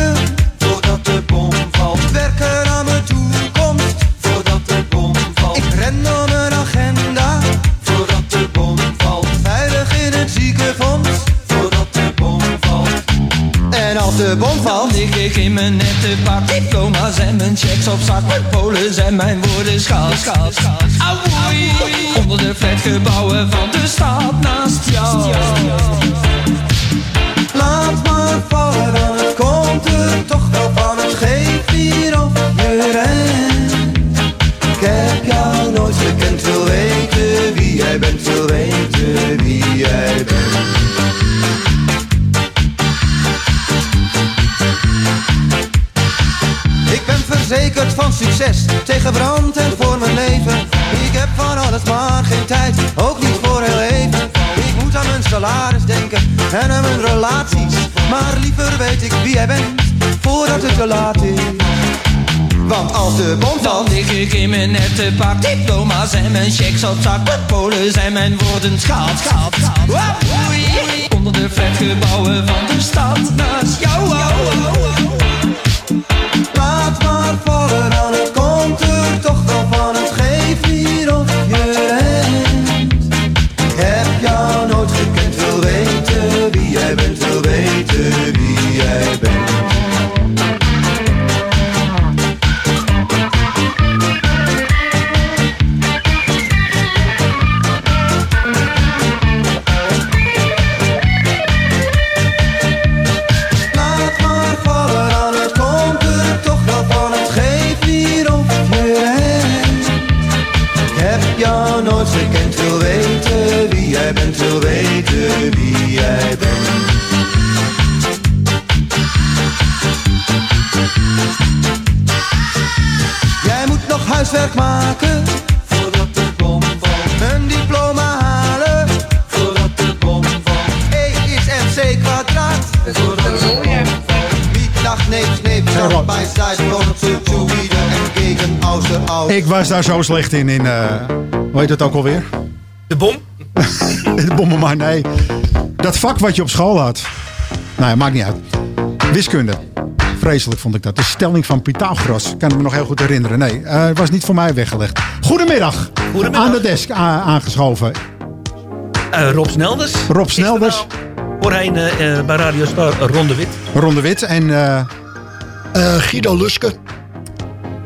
Speaker 19: bom ik in mijn nette pak. Diploma's en mijn checks op zak. Mijn polen zijn mijn woorden schaal, schaal, schaal. Onder de flatgebouwen van de staat naast jou. Laat maar vallen, dan het komt er toch wel van. Het geeft hier of je rent. Ik heb jou nooit gekend, wil weten wie jij bent, wil weten wie jij bent. Succes, tegen brand en voor mijn leven. Ik heb van alles maar geen tijd, ook niet voor heel even. Ik moet aan mijn salaris denken en aan mijn relaties. Maar liever weet ik wie jij bent, voordat het te laat is. Want als de bom valt, lig ik in mijn nette pak. Diploma's en mijn checks op zak. Mijn polen zijn mijn woorden schaal, schaal, schaal. Oei, oei. Onder de flatgebouwen van de stad naast jou. Laat Ik
Speaker 11: was daar zo slecht in. in eh, hoe heet het ook alweer?
Speaker 18: De bom?
Speaker 11: de bommen maar, nee. Dat vak wat je op school had. Nou ja, maakt niet uit. Wiskunde. Vreselijk vond ik dat. De stelling van Pythagoras. Kan ik me nog heel goed herinneren. Nee, eh, het was niet voor mij weggelegd. Goedemiddag. Aan de desk aangeschoven.
Speaker 18: Eh, Rob Snelders.
Speaker 11: Rob Snelders.
Speaker 18: Voorheen eh, eh, bij Radio Star eh, Ron de Wit.
Speaker 11: Ron de Wit en... eh,
Speaker 20: Eh, Guido Luske.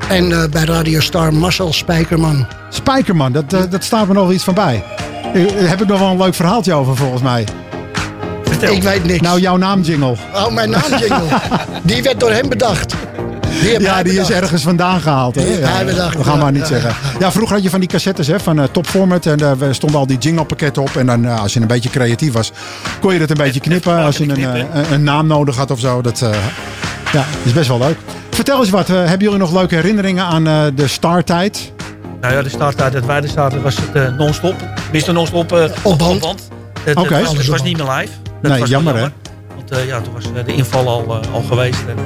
Speaker 20: En eh, bij Radio Star Marcel Spijkerman.
Speaker 11: Spijkerman, dat, eh, dat staat me nog iets van bij. Eh, Daar heb ik nog wel een leuk verhaaltje over volgens mij.
Speaker 20: Ik weet niks.
Speaker 11: Nou, jouw naamjingle.
Speaker 20: Oh, mijn naamjingle. die werd door hem bedacht. Die
Speaker 11: Ja, die is ergens vandaan gehaald. Hè? Ja,
Speaker 20: hij bedacht,
Speaker 11: we gaan
Speaker 20: ja.
Speaker 11: maar niet
Speaker 20: Ja.
Speaker 11: zeggen. Ja, vroeger had je van die cassettes hè, van eh, Top Format. En daar stonden al die jinglepakketten op. En dan, als je een beetje creatief was, kon je dat een beetje knippen. Als je een, een, een naam nodig had of zo. Dat eh, ja, is best wel leuk. Vertel eens wat. eh, hebben jullie nog leuke herinneringen aan eh, de starttijd?
Speaker 18: Nou ja, de starttijd uit wij starten was het eh, non-stop. Tenminste non-stop eh, op band. Het,
Speaker 11: Oké.
Speaker 18: het, was, niet meer live. Dat
Speaker 11: Nee,
Speaker 18: was
Speaker 11: jammer, hè?
Speaker 18: Want ja, toen was de inval al, al geweest. En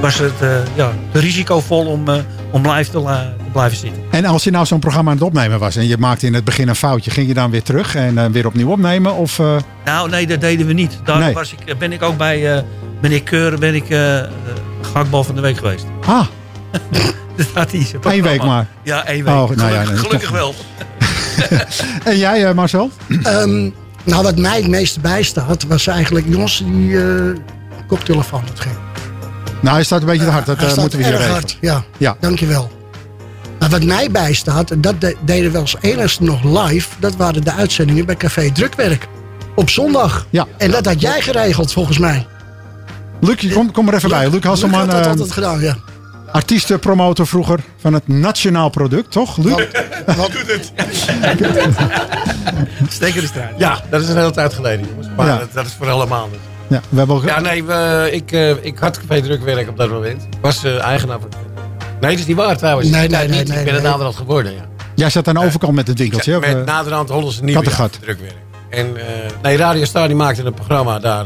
Speaker 18: was het ja, risicovol om, om live te, blijven zitten.
Speaker 11: En als je nou zo'n programma aan het opnemen was en je maakte in het begin een foutje, ging je dan weer terug en weer opnieuw opnemen? Of,
Speaker 18: Nou, nee, dat deden we niet. Daar
Speaker 11: Nee.
Speaker 18: was ik, ben ik ook bij meneer Keur ben ik, gehaktbal van de week geweest.
Speaker 11: Ah,
Speaker 18: Dat had hij
Speaker 11: Eén
Speaker 18: programma.
Speaker 11: week maar.
Speaker 18: Ja, één week.
Speaker 11: Oh, nou ja,
Speaker 18: gelukkig,
Speaker 11: nee,
Speaker 18: gelukkig
Speaker 11: toch-
Speaker 18: wel.
Speaker 11: en jij eh, Marcel?
Speaker 20: Ehm, nou, wat mij het meeste bijstaat, was eigenlijk Jos die eh, koptelefoon dat ging.
Speaker 11: Nou, hij staat een beetje te hard. Dat eh, moeten we hier
Speaker 20: erg
Speaker 11: regelen.
Speaker 20: hard, ja.
Speaker 11: Ja.
Speaker 20: Dankjewel. wat mij bijstaat, dat de- deden we als enigste nog live. Dat waren de uitzendingen bij Café Drukwerk. Op zondag.
Speaker 11: Ja.
Speaker 20: En dat had jij geregeld volgens mij.
Speaker 11: Luc, kom, kom er even bij. Luc
Speaker 20: Luc
Speaker 11: Hasselman,
Speaker 20: had dat
Speaker 11: eh,
Speaker 20: altijd gedaan, ja.
Speaker 11: artiestenpromotor vroeger van het Nationaal Product, toch? Luc?
Speaker 21: Wat doet het? Steek er de straat. Ja, dat is een hele tijd geleden, jongens. Maar
Speaker 11: Ja.
Speaker 21: dat, dat is voor allemaal.
Speaker 11: Ja, we hebben ook...
Speaker 21: Ja, nee, we, ik, eh, ik had café drukwerk op dat moment. Ik was eh, eigenaar van... Nee, dat is niet waar trouwens.
Speaker 20: Nee, nee,
Speaker 21: niet.
Speaker 20: nee,
Speaker 21: Ik ben
Speaker 20: nee,
Speaker 21: het
Speaker 20: nee.
Speaker 21: naderhand geworden, ja.
Speaker 11: Jij zat aan de overkant met het winkeltje, hè?
Speaker 21: Met naderhand Hollandse voor drukwerk. En eh, nee, Radio Star die maakte een programma daar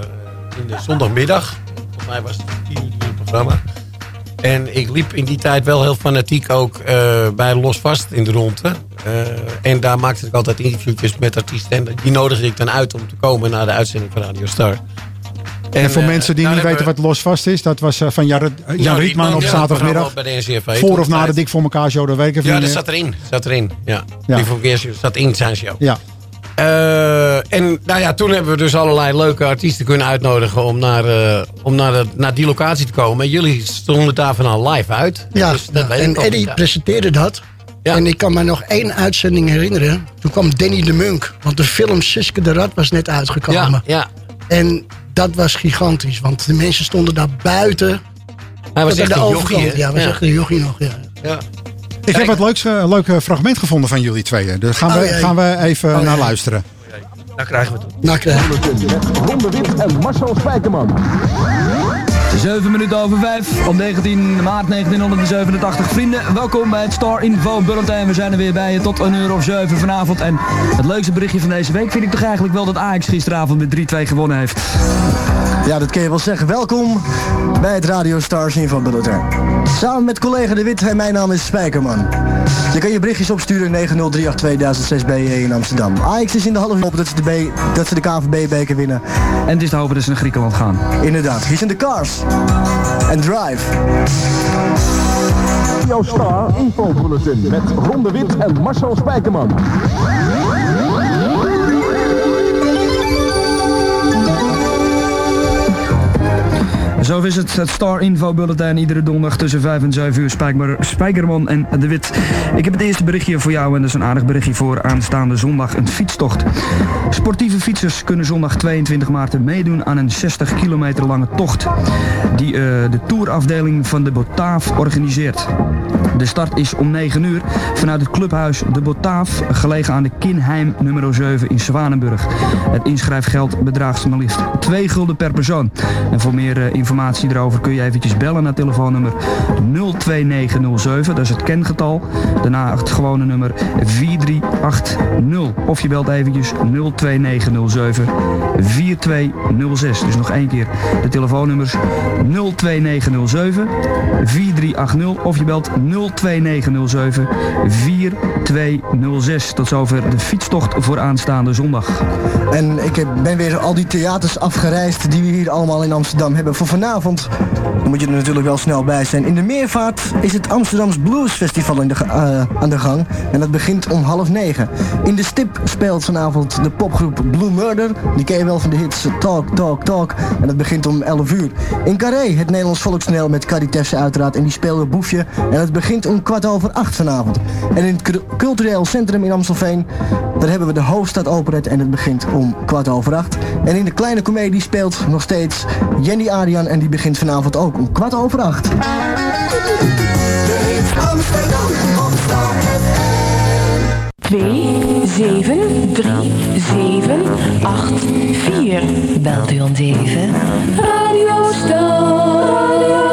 Speaker 21: in de zondagmiddag. Volgens mij was het 10 uur programma. En ik liep in die tijd wel heel fanatiek ook eh, bij Los Vast in de ronde. Eh, en daar maakte ik altijd interviewtjes met artiesten. En die nodigde ik dan uit om te komen naar de uitzending van Radio Star.
Speaker 11: En, voor
Speaker 21: eh,
Speaker 11: mensen die
Speaker 21: daar
Speaker 11: niet weten wat losvast is, dat was van Jan, Jan
Speaker 21: Jan
Speaker 11: Rietman op
Speaker 21: ja,
Speaker 11: zaterdagmiddag.
Speaker 21: bij de NCRV
Speaker 11: Voor of na de. Dik voor elkaar show, dat weet ik
Speaker 21: Ja, dat zat erin. Zat erin. Ja.
Speaker 11: Ja.
Speaker 21: Die voor zat in zijn show.
Speaker 11: Ja.
Speaker 21: Eh, en nou ja, toen hebben we dus allerlei leuke artiesten kunnen uitnodigen om naar, eh, om naar, de, naar die locatie te komen. En jullie stonden daarvan al live uit.
Speaker 20: Ja,
Speaker 21: Dus dat
Speaker 20: ja, en Eddie presenteerde dat. En ik kan me nog één uitzending herinneren. Toen kwam Danny de Munk. Want de film Siske de Rat was net uitgekomen.
Speaker 21: Ja, ja.
Speaker 20: En dat was gigantisch. Want de mensen stonden daar buiten.
Speaker 21: Hij was echt
Speaker 20: de
Speaker 21: een jochie?
Speaker 20: Ja, was
Speaker 21: Ja.
Speaker 20: echt een jochie nog. Ja.
Speaker 11: Ik heb wat leuks, eh, leuk fragment gevonden van jullie tweeën. Daar gaan, we,
Speaker 20: Oh, jee.
Speaker 11: gaan we even
Speaker 20: Oh,
Speaker 11: naar
Speaker 20: jee.
Speaker 11: luisteren.
Speaker 18: Nou krijgen we het.
Speaker 20: Nou, krijgen we
Speaker 10: Met Ron de Wit en Marcel Spijkerman.
Speaker 22: 7 minuten over 5 op 19 maart 1987. Vrienden, welkom bij het Star Info Bulletin. We zijn er weer bij je tot een uur of 7 vanavond. En het leukste berichtje van deze week vind ik toch eigenlijk wel dat Ajax gisteravond met 3-2 gewonnen heeft.
Speaker 23: Ja, dat kun je wel zeggen. Welkom bij het Radio Stars Info Bulletin. Samen met collega De Wit en mijn naam is Spijkerman. Je kan je berichtjes opsturen 90382 b in Amsterdam. Ajax is in de halve hoop dat ze de, B, dat ze de KNVB-beker winnen.
Speaker 22: En het is te hopen dat ze naar Griekenland gaan.
Speaker 23: Inderdaad, hier zijn de cars. En drive.
Speaker 10: Radio Star Info Bulletin met Ron de Wit en Marcel Spijkerman.
Speaker 22: Zo is het, het Star Info Bulletin. Iedere donderdag tussen 5 en 7 uur Spijker, Spijkerman en De Wit. Ik heb het eerste berichtje voor jou en dat is een aardig berichtje voor aanstaande zondag. Een fietstocht. Sportieve fietsers kunnen zondag 22 maart meedoen aan een 60 kilometer lange tocht. Die eh, de tourafdeling van de Botaaf organiseert. De start is om 9 uur vanuit het clubhuis De Botaaf, gelegen aan de Kinheim nummer 7 in Zwanenburg. Het inschrijfgeld bedraagt maar liefst 2 gulden per persoon. En voor meer eh, informatie erover kun je eventjes bellen naar telefoonnummer 02907, dat is het kengetal. Daarna het gewone nummer 4380. Of je belt eventjes 02907 4206. Dus nog één keer de telefoonnummers 02907 4380 of je belt 02907 4206. Tot zover de fietstocht voor aanstaande zondag.
Speaker 23: En ik ben weer al die theaters afgereisd die we hier allemaal in Amsterdam hebben. Voor vanavond dan moet je er natuurlijk wel snel bij zijn. In de meervaart is het Amsterdams Blues Festival de, eh, aan de gang. En dat begint om half negen. In de stip speelt vanavond de popgroep Blue Murder. Die ken je wel van de hits Talk, Talk, Talk. En dat begint om 11 uur. In Carré, het Nederlands volkstoneel met Carrie Terse uiteraard. En die speelde Boefje. En het begint om kwart over acht vanavond. En in het cultureel centrum in Amstelveen, daar hebben we de Hoofdstad Operette. En het begint om kwart over acht. En in de kleine komedie speelt nog steeds Jenny Arian. En die begint vanavond ook om kwart over acht.
Speaker 24: Twee, zeven, drie, zeven, acht, vier. Belt u ons even. Radio Star.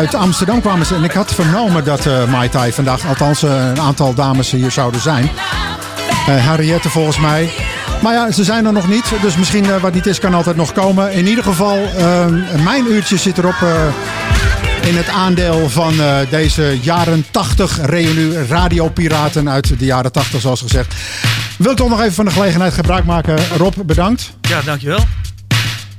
Speaker 11: Uit Amsterdam kwamen ze. En ik had vernomen dat eh Mai Tai vandaag, althans eh, een aantal dames hier zouden zijn. Eh Harriette volgens mij. Maar ja, ze zijn er nog niet. Dus misschien wat niet is, kan altijd nog komen. In ieder geval, mijn uurtje zit erop in het aandeel van deze jaren 80 reunie radiopiraten uit de jaren 80, zoals gezegd. Wil ik toch nog even van de gelegenheid gebruik maken. Rob, bedankt.
Speaker 18: Ja, dankjewel.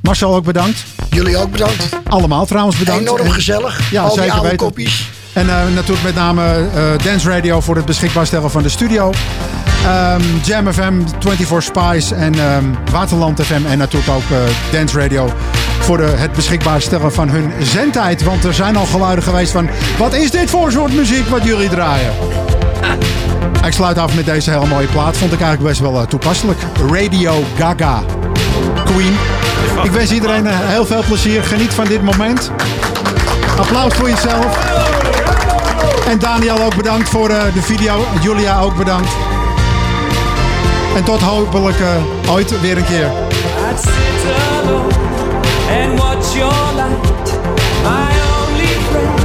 Speaker 11: Marcel ook bedankt.
Speaker 20: Jullie ook bedankt.
Speaker 11: Allemaal trouwens bedankt.
Speaker 20: Enorm
Speaker 11: En-
Speaker 20: gezellig.
Speaker 11: Ja,
Speaker 20: Al die
Speaker 11: zeker
Speaker 20: oude
Speaker 11: weten.
Speaker 20: kopjes.
Speaker 11: En eh, natuurlijk met name eh, Dance Radio voor het beschikbaar stellen van de studio. Ehm, Jam FM, 24 Spice en ehm, Waterland FM. En natuurlijk ook eh, Dance Radio voor de, het beschikbaar stellen van hun zendtijd. Want er zijn al geluiden geweest van... Wat is dit voor soort muziek wat jullie draaien? Ik sluit af met deze hele mooie plaat. Vond ik eigenlijk best wel toepasselijk. Radio Gaga. Queen. Ik wens iedereen eh, heel veel plezier. Geniet van dit moment. Applaus voor jezelf. En Daniel ook bedankt voor eh, de video. Julia ook bedankt. En tot hopelijk eh, ooit weer een keer.
Speaker 1: And your my only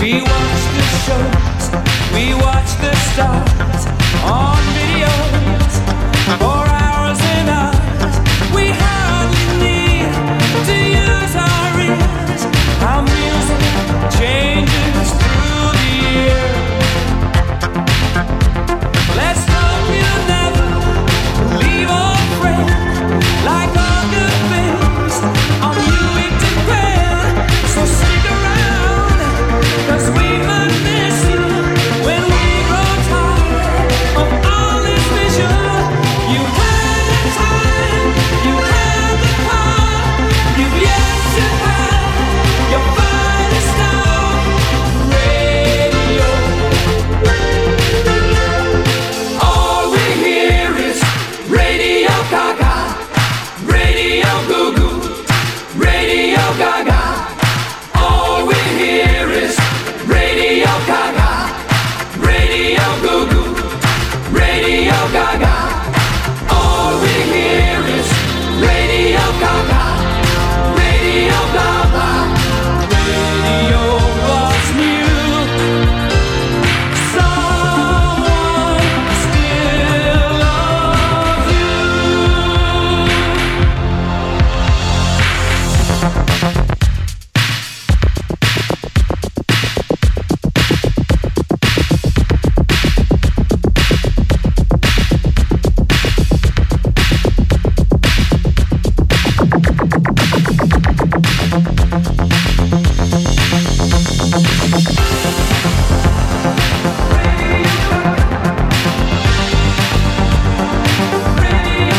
Speaker 1: We watch the shows, we watch the stars on videos